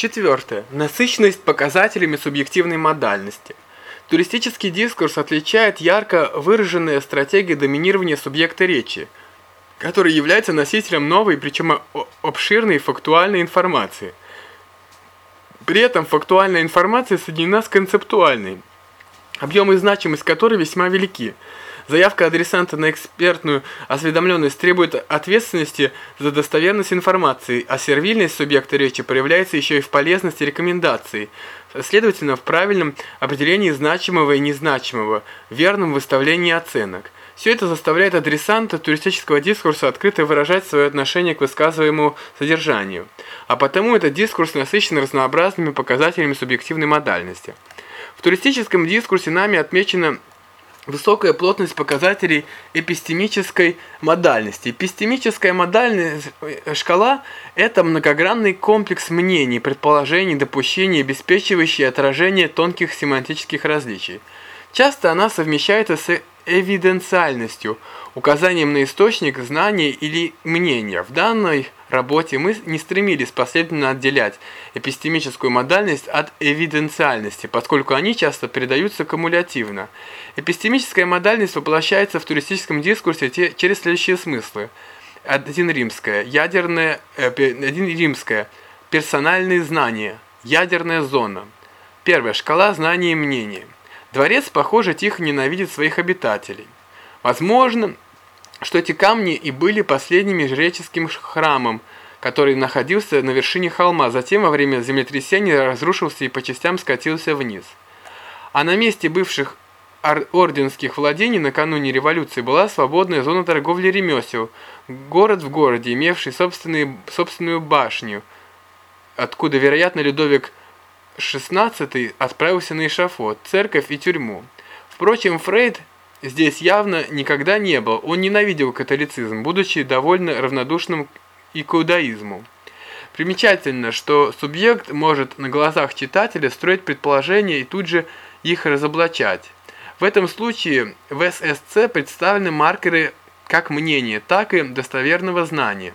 Четвертое. Насыщенность показателями субъективной модальности. Туристический дискурс отличает ярко выраженная стратегия доминирования субъекта речи, который является носителем новой, причем обширной фактуальной информации. При этом фактуальная информация соединена с концептуальной, объем и значимость которой весьма велики – Заявка адресанта на экспертную осведомленность требует ответственности за достоверность информации, а сервильность субъекта речи проявляется еще и в полезности рекомендаций, следовательно, в правильном определении значимого и незначимого, верном выставлении оценок. Все это заставляет адресанта туристического дискурса открыто выражать свое отношение к высказываемому содержанию. А потому этот дискурс насыщен разнообразными показателями субъективной модальности. В туристическом дискурсе нами отмечено высокая плотность показателей эпистемической модальности. Эпистемическая модальная э, шкала – это многогранный комплекс мнений, предположений, допущений, обеспечивающий отражение тонких семантических различий. Часто она совмещается с эвиденциальностью, указанием на источник знания или мнения. В данной работе мы не стремились последовательно отделять эпистемическую модальность от эвиденциальности, поскольку они часто передаются кумулятивно. Эпистемическая модальность воплощается в туристическом дискурсе через следующие смыслы. Один римское, ядерное, э, один римское, персональные знания, ядерная зона. Первая шкала знаний и мнений. Дворец, похоже, тихо ненавидит своих обитателей. Возможно, что эти камни и были последними жреческим храмом, который находился на вершине холма, затем во время землетрясения разрушился и по частям скатился вниз. А на месте бывших орденских владений накануне революции была свободная зона торговли ремесел, город в городе, имевший собственные, собственную башню, откуда, вероятно, Людовик XVI отправился на эшафот, церковь и тюрьму. Впрочем, Фрейд здесь явно никогда не был, он ненавидел католицизм, будучи довольно равнодушным и к иудаизму. Примечательно, что субъект может на глазах читателя строить предположения и тут же их разоблачать. В этом случае в ССЦ представлены маркеры как мнения, так и достоверного знания.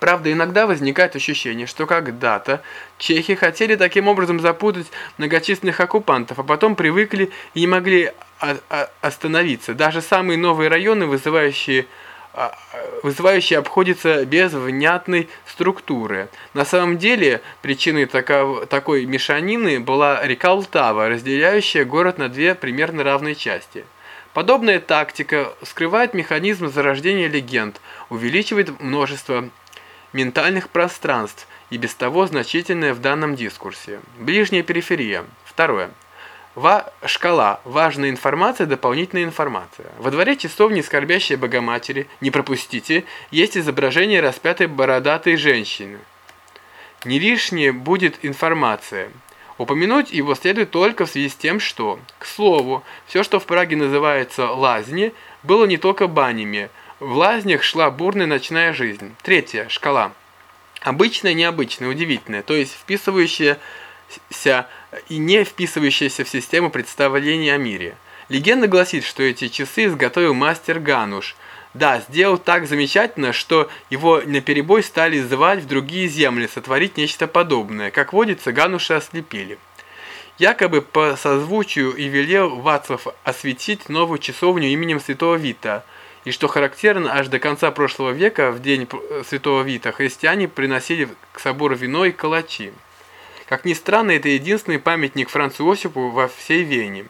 Правда, иногда возникает ощущение, что когда-то чехи хотели таким образом запутать многочисленных оккупантов, а потом привыкли и не могли остановиться. Даже самые новые районы, вызывающие а, вызывающие обходятся без внятной структуры. На самом деле причиной таков, такой мешанины была река Лтава, разделяющая город на две примерно равные части. Подобная тактика скрывает механизм зарождения легенд, увеличивает множество ментальных пространств и без того значительное в данном дискурсе. Ближняя периферия. Второе. Ва шкала. Важная информация, дополнительная информация. Во дворе часовни скорбящей Богоматери, не пропустите, есть изображение распятой бородатой женщины. Не лишнее будет информация. Упомянуть его следует только в связи с тем, что, к слову, все, что в Праге называется «лазни», было не только банями. В лазнях шла бурная ночная жизнь. Третья шкала. Обычная, необычная, удивительная, то есть вписывающая и не вписывающаяся в систему представления о мире. Легенда гласит, что эти часы изготовил мастер Гануш. Да, сделал так замечательно, что его наперебой стали звать в другие земли, сотворить нечто подобное. Как водится, Гануша ослепили. Якобы по созвучию и велел Вацлав осветить новую часовню именем Святого Вита. И что характерно, аж до конца прошлого века, в день Святого Вита, христиане приносили к собору вино и калачи. Как ни странно, это единственный памятник Францу Иосифу во всей Вене.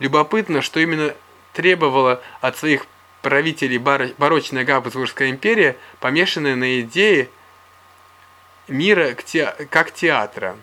Любопытно, что именно требовала от своих правителей барочная Габсбургская империя, помешанная на идее мира как театра.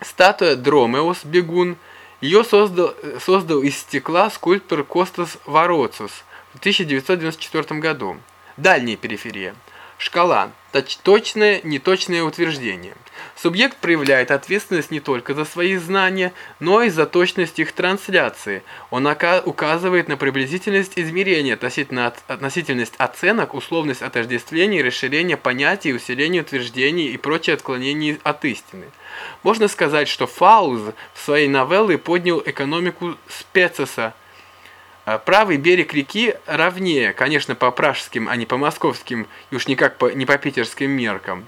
Статуя Дромеус, бегун, ее создал, создал из стекла скульптор Костас Вороцус в 1994 году. Дальняя периферия. Шкала. Точ точное, неточное утверждение. Субъект проявляет ответственность не только за свои знания, но и за точность их трансляции. Он указывает на приблизительность измерения, относительность оценок, условность отождествления, расширение понятий, усиление утверждений и прочие отклонения от истины. Можно сказать, что Фауз в своей новелле поднял экономику спецеса, правый берег реки ровнее, конечно, по пражским, а не по московским, и уж никак по, не по питерским меркам.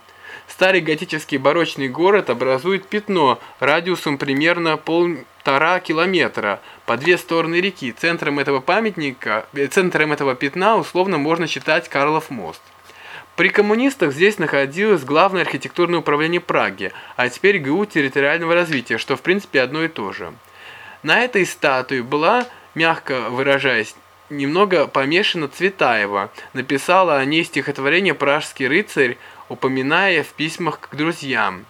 Старый готический барочный город образует пятно радиусом примерно полтора километра по две стороны реки. Центром этого памятника, э, центром этого пятна условно можно считать Карлов мост. При коммунистах здесь находилось главное архитектурное управление Праги, а теперь ГУ территориального развития, что в принципе одно и то же. На этой статуе была, мягко выражаясь, немного помешана Цветаева. Написала о ней стихотворение «Пражский рыцарь», упоминая в письмах к друзьям.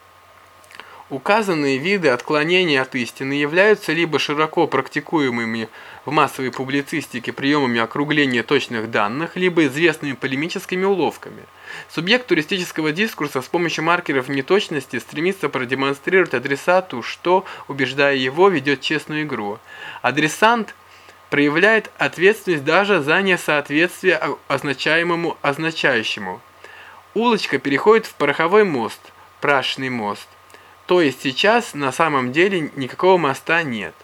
Указанные виды отклонения от истины являются либо широко практикуемыми в массовой публицистике приемами округления точных данных, либо известными полемическими уловками. Субъект туристического дискурса с помощью маркеров неточности стремится продемонстрировать адресату, что, убеждая его, ведет честную игру. Адресант проявляет ответственность даже за несоответствие означаемому означающему. Улочка переходит в пороховой мост, прашный мост. То есть сейчас на самом деле никакого моста нет.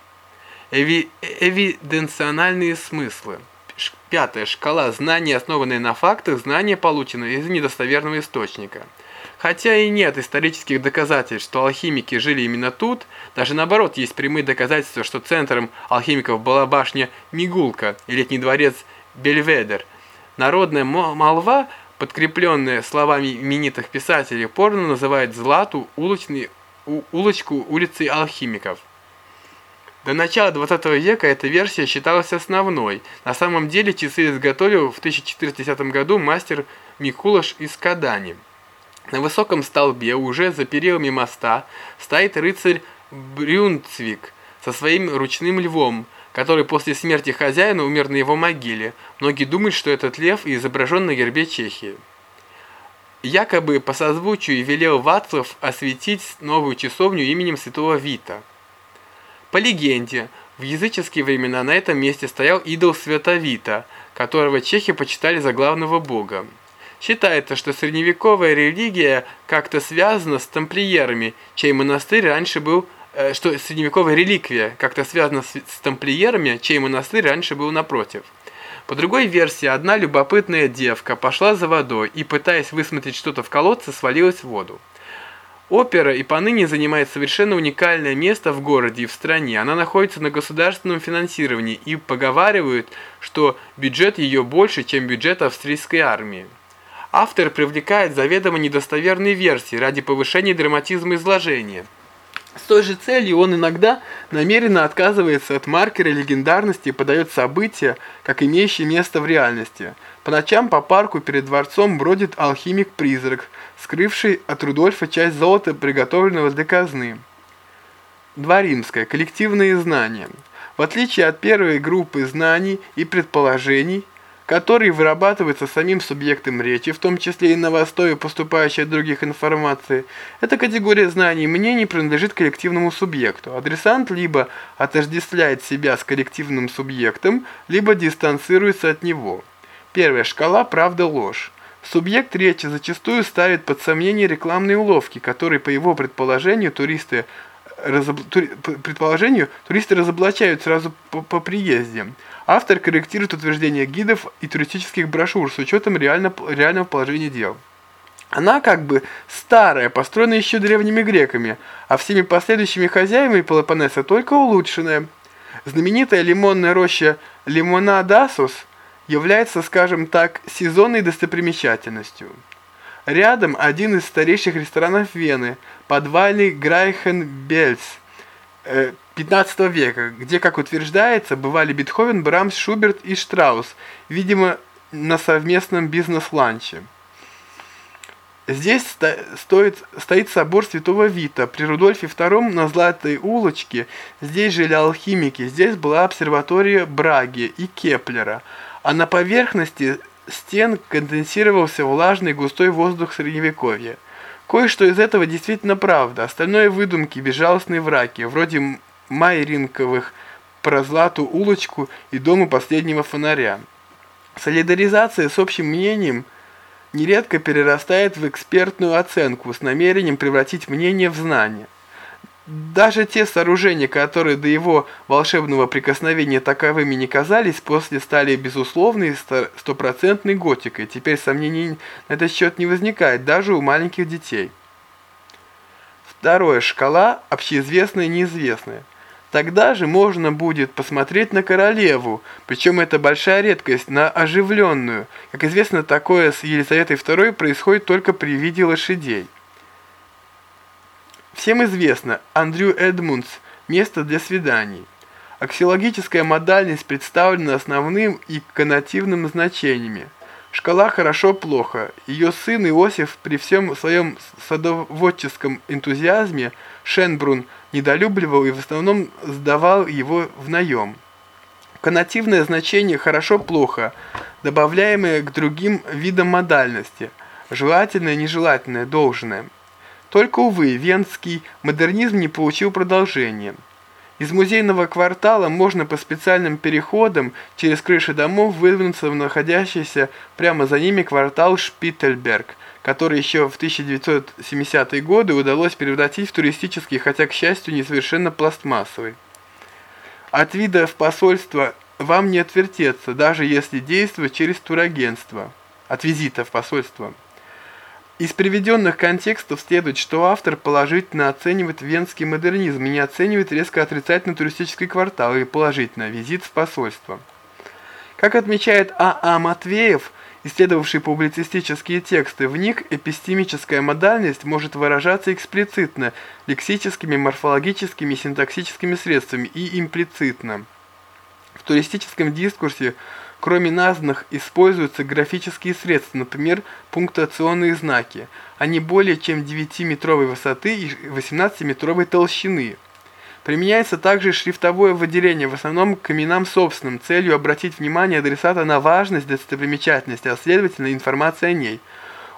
Эви эвиденциональные смыслы. Пятая шкала знаний, основанная на фактах, знания получены из недостоверного источника. Хотя и нет исторических доказательств, что алхимики жили именно тут, даже наоборот есть прямые доказательства, что центром алхимиков была башня Мигулка и летний дворец Бельведер. Народная молва, подкрепленная словами именитых писателей, порно называет Злату улочный улочку улицы алхимиков. До начала 20 века эта версия считалась основной. На самом деле часы изготовил в 1410 году мастер Микулаш из Кадани. На высоком столбе, уже за перилами моста, стоит рыцарь Брюнцвик со своим ручным львом, который после смерти хозяина умер на его могиле. Многие думают, что этот лев изображен на гербе Чехии. Якобы по созвучию велел Вацлав осветить новую часовню именем святого Вита. По легенде, в языческие времена на этом месте стоял идол Святовита, которого чехи почитали за главного бога. Считается, что средневековая религия как-то связана с тамплиерами, чей монастырь раньше был э, что средневековая реликвия как-то связана с, с тамплиерами, чей монастырь раньше был напротив. По другой версии, одна любопытная девка пошла за водой и, пытаясь высмотреть что-то в колодце, свалилась в воду. Опера и поныне занимает совершенно уникальное место в городе и в стране. Она находится на государственном финансировании и поговаривают, что бюджет ее больше, чем бюджет австрийской армии. Автор привлекает заведомо недостоверные версии ради повышения драматизма изложения. С той же целью он иногда намеренно отказывается от маркера легендарности и подает события, как имеющие место в реальности. По ночам по парку перед дворцом бродит алхимик-призрак, скрывший от Рудольфа часть золота, приготовленного для казны. Два римское. Коллективные знания. В отличие от первой группы знаний и предположений, которые вырабатываются самим субъектом речи, в том числе и на основе поступающей от других информации. Эта категория знаний и мнений принадлежит коллективному субъекту. Адресант либо отождествляет себя с коллективным субъектом, либо дистанцируется от него. Первая шкала «правда-ложь». Субъект речи зачастую ставит под сомнение рекламные уловки, которые, по его предположению, туристы разоб... предположению, туристы разоблачают сразу по, по приезде. Автор корректирует утверждения гидов и туристических брошюр с учетом реально, реального положения дел. Она как бы старая, построена еще древними греками, а всеми последующими хозяевами Пелопоннеса только улучшенная. Знаменитая лимонная роща Лимонадасус является, скажем так, сезонной достопримечательностью. Рядом один из старейших ресторанов Вены, подвальный Грайхенбельс, 15 э, века, где, как утверждается, бывали Бетховен, Брамс, Шуберт и Штраус, видимо, на совместном бизнес-ланче. Здесь стоит, стоит собор Святого Вита. При Рудольфе II на Златой улочке здесь жили алхимики, здесь была обсерватория Браги и Кеплера, а на поверхности стен конденсировался влажный густой воздух Средневековья. Кое-что из этого действительно правда, остальное выдумки, безжалостные враки, вроде майринковых про злату улочку и дому последнего фонаря. Солидаризация с общим мнением нередко перерастает в экспертную оценку с намерением превратить мнение в знание. Даже те сооружения, которые до его волшебного прикосновения таковыми не казались, после стали безусловной стопроцентной готикой. Теперь сомнений на этот счет не возникает даже у маленьких детей. Второе. Шкала общеизвестная и неизвестная. Тогда же можно будет посмотреть на королеву, причем это большая редкость, на оживленную. Как известно, такое с Елизаветой II происходит только при виде лошадей. Всем известно, Андрю Эдмундс – место для свиданий. Аксиологическая модальность представлена основным и коннотивным значениями. Шкала хорошо-плохо. Ее сын Иосиф при всем своем садоводческом энтузиазме Шенбрун недолюбливал и в основном сдавал его в наем. Коннотивное значение «хорошо-плохо», добавляемое к другим видам модальности, желательное, нежелательное, должное. Только, увы, венский модернизм не получил продолжения. Из музейного квартала можно по специальным переходам через крыши домов выдвинуться в находящийся прямо за ними квартал Шпиттельберг, который еще в 1970-е годы удалось превратить в туристический, хотя, к счастью, не совершенно пластмассовый. От вида в посольство вам не отвертеться, даже если действовать через турагентство. От визита в посольство. Из приведенных контекстов следует, что автор положительно оценивает венский модернизм и не оценивает резко отрицательно туристический квартал и положительно визит в посольство. Как отмечает А.А. А Матвеев, исследовавший публицистические тексты, в них эпистемическая модальность может выражаться эксплицитно, лексическими, морфологическими, синтаксическими средствами и имплицитно. В туристическом дискурсе Кроме названных используются графические средства, например, пунктуационные знаки. Они более чем 9-метровой высоты и 18-метровой толщины. Применяется также шрифтовое выделение, в основном к именам собственным, целью обратить внимание адресата на важность достопримечательности, а следовательно информация о ней.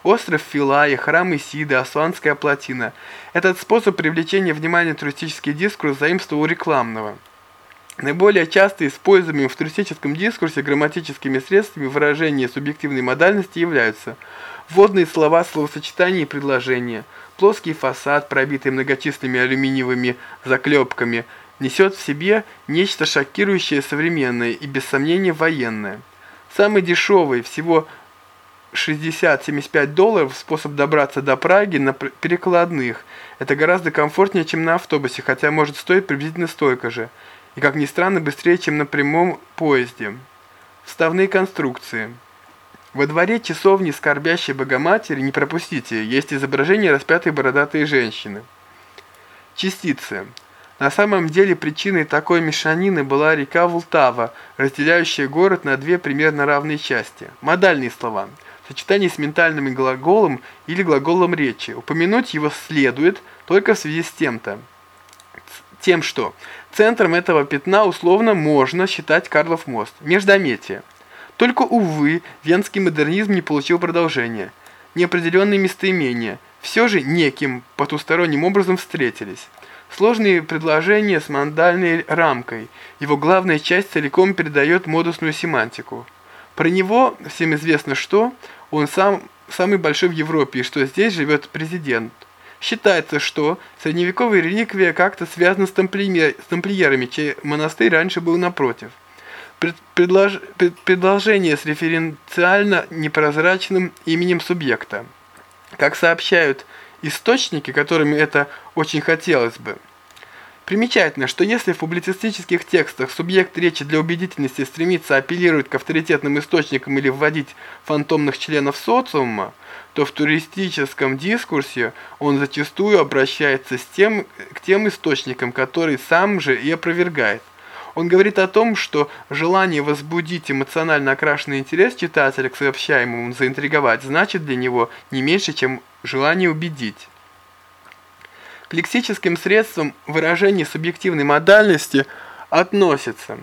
Остров Филая, храм Исиды, Асуанская плотина. Этот способ привлечения внимания туристический дискурс заимствовал рекламного. Наиболее часто используемыми в туристическом дискурсе грамматическими средствами выражения субъективной модальности являются вводные слова, словосочетания и предложения, плоский фасад, пробитый многочисленными алюминиевыми заклепками, несет в себе нечто шокирующее современное и без сомнения военное. Самый дешевый, всего 60-75 долларов, способ добраться до Праги на перекладных. Это гораздо комфортнее, чем на автобусе, хотя может стоить приблизительно столько же – и, как ни странно, быстрее, чем на прямом поезде. Вставные конструкции. Во дворе часовни скорбящей Богоматери, не пропустите, есть изображение распятой бородатой женщины. Частицы. На самом деле причиной такой мешанины была река Волтава, разделяющая город на две примерно равные части. Модальные слова. Сочетание с ментальным глаголом или глаголом речи. Упомянуть его следует только в связи с тем-то. Тем, что Центром этого пятна условно можно считать Карлов мост, Междометие. Только, увы, венский модернизм не получил продолжения. Неопределенные местоимения все же неким потусторонним образом встретились. Сложные предложения с мандальной рамкой. Его главная часть целиком передает модусную семантику. Про него всем известно что, он сам самый большой в Европе и что здесь живет президент. Считается, что средневековая реликвия как-то связана с, тамплиер, с тамплиерами, чей монастырь раньше был напротив. Пред, предлож, пред, предложение с референциально непрозрачным именем субъекта. Как сообщают источники, которыми это очень хотелось бы. Примечательно, что если в публицистических текстах субъект речи для убедительности стремится апеллировать к авторитетным источникам или вводить фантомных членов социума, то в туристическом дискурсе он зачастую обращается с тем, к тем источникам, которые сам же и опровергает. Он говорит о том, что желание возбудить эмоционально окрашенный интерес читателя к сообщаемому заинтриговать значит для него не меньше, чем желание убедить. Лексическим средствам выражения субъективной модальности относятся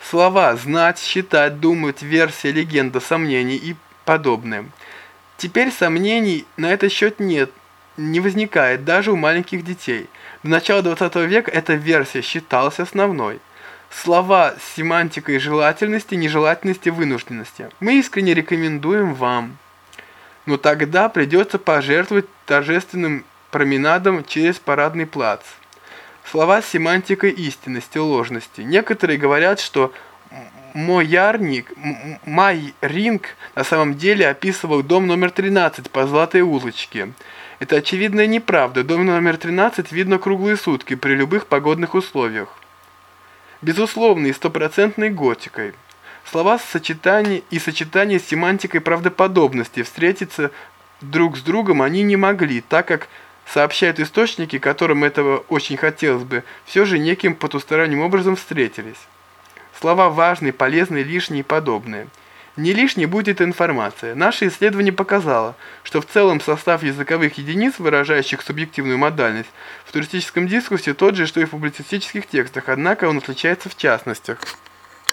слова «знать», «считать», «думать», «версия», «легенда», «сомнение» и подобное. Теперь сомнений на этот счет нет, не возникает даже у маленьких детей. До начала 20 века эта версия считалась основной. Слова с семантикой желательности, нежелательности, вынужденности. Мы искренне рекомендуем вам. Но тогда придется пожертвовать торжественным променадом через парадный плац. Слова с семантикой истинности, ложности. Некоторые говорят, что Моярник, Майринг на самом деле описывал дом номер 13 по Златой улочке. Это очевидная неправда. Дом номер 13 видно круглые сутки при любых погодных условиях. Безусловно, и стопроцентной готикой. Слова сочетания и сочетание с семантикой правдоподобности встретиться друг с другом они не могли, так как сообщают источники, которым этого очень хотелось бы, все же неким потусторонним образом встретились. Слова важные, полезные, лишние и подобные – не лишней будет информация. Наше исследование показало, что в целом состав языковых единиц, выражающих субъективную модальность, в туристическом дискурсе тот же, что и в публицистических текстах, однако он отличается в частностях.